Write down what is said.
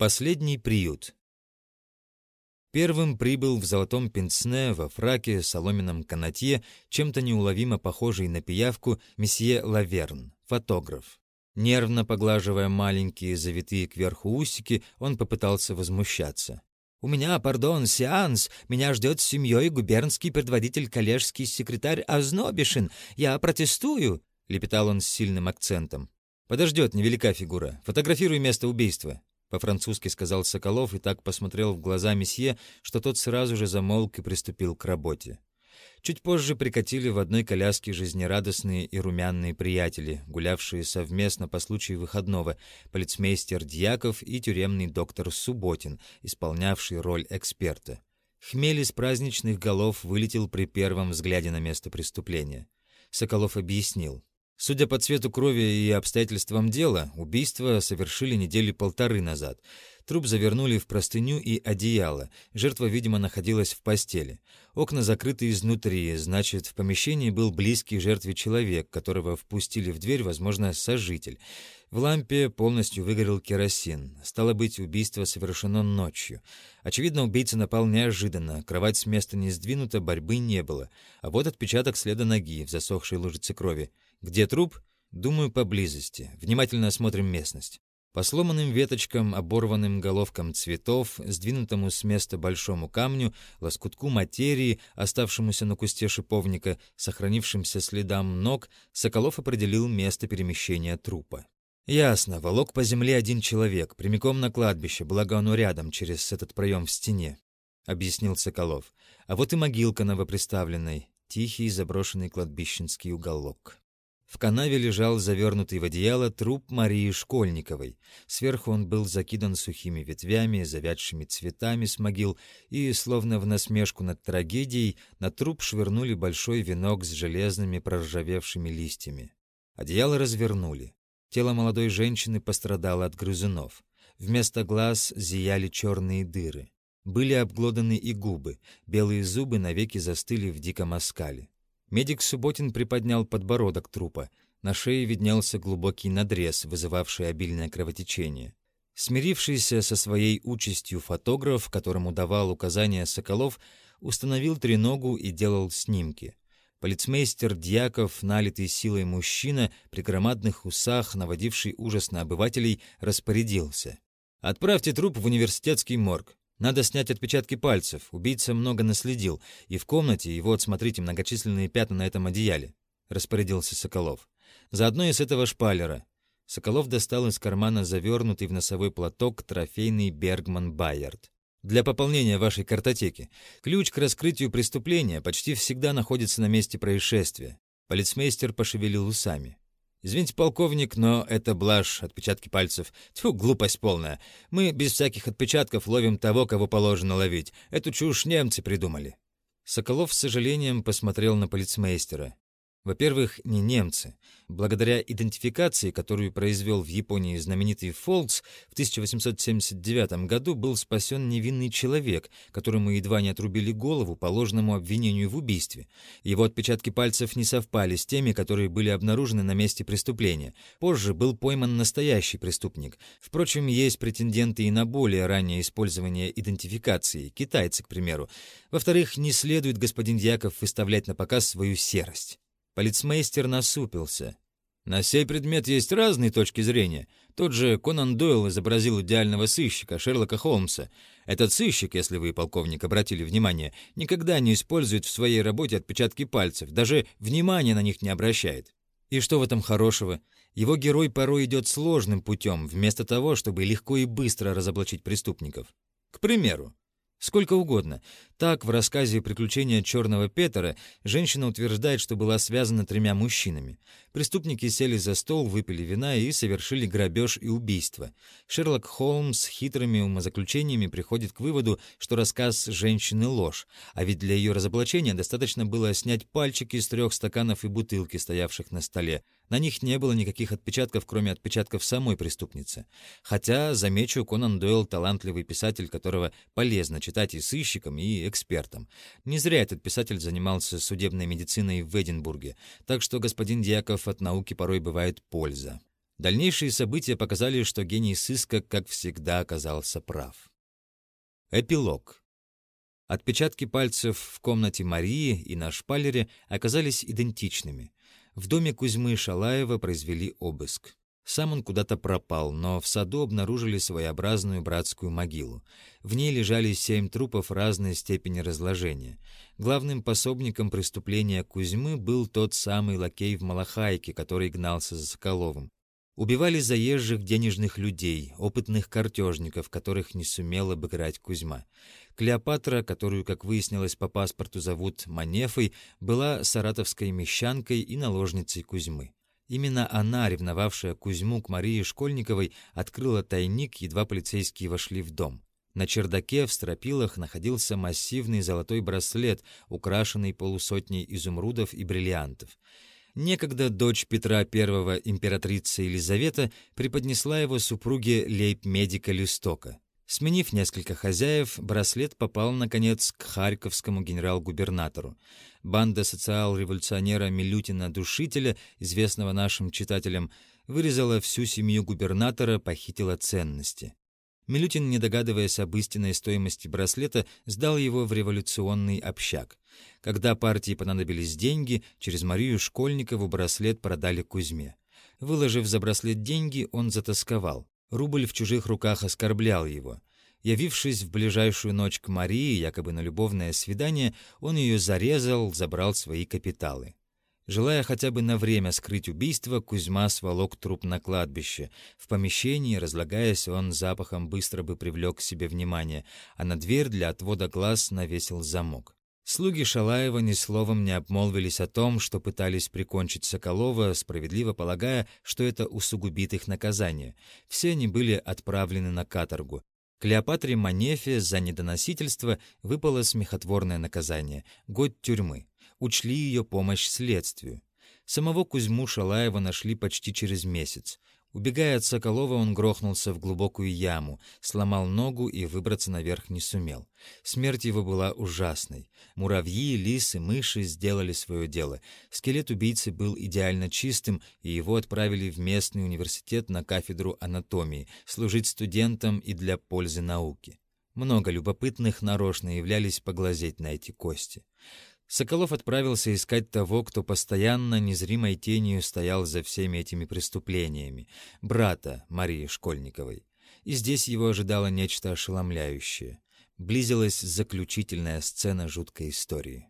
Последний приют. Первым прибыл в золотом пенсне, во фраке, соломенном канатье, чем-то неуловимо похожий на пиявку, месье Лаверн, фотограф. Нервно поглаживая маленькие завитые кверху усики, он попытался возмущаться. «У меня, пардон, сеанс. Меня ждет с семьей губернский предводитель коллежский секретарь Ознобишин. Я протестую!» — лепетал он с сильным акцентом. «Подождет, невелика фигура. Фотографируй место убийства. По-французски сказал Соколов и так посмотрел в глаза месье, что тот сразу же замолк и приступил к работе. Чуть позже прикатили в одной коляске жизнерадостные и румяные приятели, гулявшие совместно по случаю выходного, полицмейстер Дьяков и тюремный доктор Субботин, исполнявший роль эксперта. Хмель из праздничных голов вылетел при первом взгляде на место преступления. Соколов объяснил. Судя по цвету крови и обстоятельствам дела, убийство совершили недели полторы назад. Труп завернули в простыню и одеяло. Жертва, видимо, находилась в постели. Окна закрыты изнутри, значит, в помещении был близкий жертве человек, которого впустили в дверь, возможно, сожитель. В лампе полностью выгорел керосин. Стало быть, убийство совершено ночью. Очевидно, убийца напал неожиданно, кровать с места не сдвинута, борьбы не было. А вот отпечаток следа ноги в засохшей лужице крови. Где труп? Думаю, поблизости. Внимательно осмотрим местность. По сломанным веточкам, оборванным головкам цветов, сдвинутому с места большому камню, лоскутку материи, оставшемуся на кусте шиповника, сохранившимся следам ног, Соколов определил место перемещения трупа. «Ясно, волок по земле один человек, прямиком на кладбище, благо оно рядом, через этот проем в стене», — объяснил Соколов. «А вот и могилка новоприставленной, тихий заброшенный кладбищенский уголок». В канаве лежал завернутый в одеяло труп Марии Школьниковой. Сверху он был закидан сухими ветвями, завядшими цветами с могил, и, словно в насмешку над трагедией, на труп швырнули большой венок с железными проржавевшими листьями. Одеяло развернули. Тело молодой женщины пострадало от грызунов. Вместо глаз зияли черные дыры. Были обглоданы и губы, белые зубы навеки застыли в диком оскале. Медик Субботин приподнял подбородок трупа. На шее виднелся глубокий надрез, вызывавший обильное кровотечение. Смирившийся со своей участью фотограф, которому давал указания Соколов, установил треногу и делал снимки. Полицмейстер Дьяков, налитый силой мужчина, при громадных усах, наводивший ужас на обывателей, распорядился. «Отправьте труп в университетский морг. Надо снять отпечатки пальцев. Убийца много наследил. И в комнате, и вот, смотрите, многочисленные пятна на этом одеяле», — распорядился Соколов. «Заодно и с этого шпалера». Соколов достал из кармана завернутый в носовой платок трофейный Бергман Байерд. «Для пополнения вашей картотеки. Ключ к раскрытию преступления почти всегда находится на месте происшествия». Полицмейстер пошевелил усами. Извините, полковник, но это блажь, отпечатки пальцев. Тьфу, глупость полная. Мы без всяких отпечатков ловим того, кого положено ловить. Эту чушь немцы придумали». Соколов с сожалением посмотрел на полицмейстера. Во-первых, не немцы. Благодаря идентификации, которую произвел в Японии знаменитый Фолкс, в 1879 году был спасен невинный человек, которому едва не отрубили голову по ложному обвинению в убийстве. Его отпечатки пальцев не совпали с теми, которые были обнаружены на месте преступления. Позже был пойман настоящий преступник. Впрочем, есть претенденты и на более раннее использование идентификации, китайцы, к примеру. Во-вторых, не следует господин Дьяков выставлять на показ свою серость. Полицмейстер насупился. На сей предмет есть разные точки зрения. Тот же Конан Дойл изобразил идеального сыщика Шерлока Холмса. Этот сыщик, если вы, полковник, обратили внимание, никогда не использует в своей работе отпечатки пальцев, даже внимания на них не обращает. И что в этом хорошего? Его герой порой идет сложным путем, вместо того, чтобы легко и быстро разоблачить преступников. К примеру, Сколько угодно. Так, в рассказе «Приключения черного Петера» женщина утверждает, что была связана тремя мужчинами. Преступники сели за стол, выпили вина и совершили грабеж и убийство. Шерлок Холмс с хитрыми умозаключениями приходит к выводу, что рассказ женщины — ложь, а ведь для ее разоблачения достаточно было снять пальчики из трех стаканов и бутылки, стоявших на столе. На них не было никаких отпечатков, кроме отпечатков самой преступницы. Хотя, замечу, Конан Дойл — талантливый писатель, которого полезно читать и сыщикам, и экспертам. Не зря этот писатель занимался судебной медициной в Эдинбурге, так что господин Дьяков от науки порой бывает польза. Дальнейшие события показали, что гений сыска, как всегда, оказался прав. Эпилог. Отпечатки пальцев в комнате Марии и на шпалере оказались идентичными. В доме Кузьмы Шалаева произвели обыск. Сам он куда-то пропал, но в саду обнаружили своеобразную братскую могилу. В ней лежали семь трупов разной степени разложения. Главным пособником преступления Кузьмы был тот самый лакей в Малахайке, который гнался за Соколовым. Убивали заезжих денежных людей, опытных картежников, которых не сумел обыграть Кузьма. Клеопатра, которую, как выяснилось, по паспорту зовут Манефой, была саратовской мещанкой и наложницей Кузьмы. Именно она, ревновавшая Кузьму к Марии Школьниковой, открыла тайник, едва полицейские вошли в дом. На чердаке в стропилах находился массивный золотой браслет, украшенный полусотней изумрудов и бриллиантов. Некогда дочь Петра I, императрица Елизавета, преподнесла его супруге лейб-медика Листока. Сменив несколько хозяев, браслет попал, наконец, к харьковскому генерал-губернатору. Банда социал-революционера Милютина-душителя, известного нашим читателям, вырезала всю семью губернатора, похитила ценности. Милютин, не догадываясь об истинной стоимости браслета, сдал его в революционный общак. Когда партии понадобились деньги, через Марию Школьникову браслет продали Кузьме. Выложив за браслет деньги, он затасковал. Рубль в чужих руках оскорблял его. Явившись в ближайшую ночь к Марии, якобы на любовное свидание, он ее зарезал, забрал свои капиталы. Желая хотя бы на время скрыть убийство, Кузьма сволок труп на кладбище. В помещении, разлагаясь, он запахом быстро бы привлек к себе внимание, а на дверь для отвода глаз навесил замок. Слуги Шалаева ни словом не обмолвились о том, что пытались прикончить Соколова, справедливо полагая, что это усугубит их наказание. Все они были отправлены на каторгу. Клеопатре Манефе за недоносительство выпало смехотворное наказание — год тюрьмы. Учли ее помощь следствию. Самого Кузьму Шалаева нашли почти через месяц. Убегая от Соколова, он грохнулся в глубокую яму, сломал ногу и выбраться наверх не сумел. Смерть его была ужасной. Муравьи, лисы, мыши сделали свое дело. Скелет убийцы был идеально чистым, и его отправили в местный университет на кафедру анатомии, служить студентам и для пользы науки. Много любопытных нарочно являлись поглазеть на эти кости. Соколов отправился искать того, кто постоянно незримой тенью стоял за всеми этими преступлениями, брата Марии Школьниковой. И здесь его ожидало нечто ошеломляющее. Близилась заключительная сцена жуткой истории.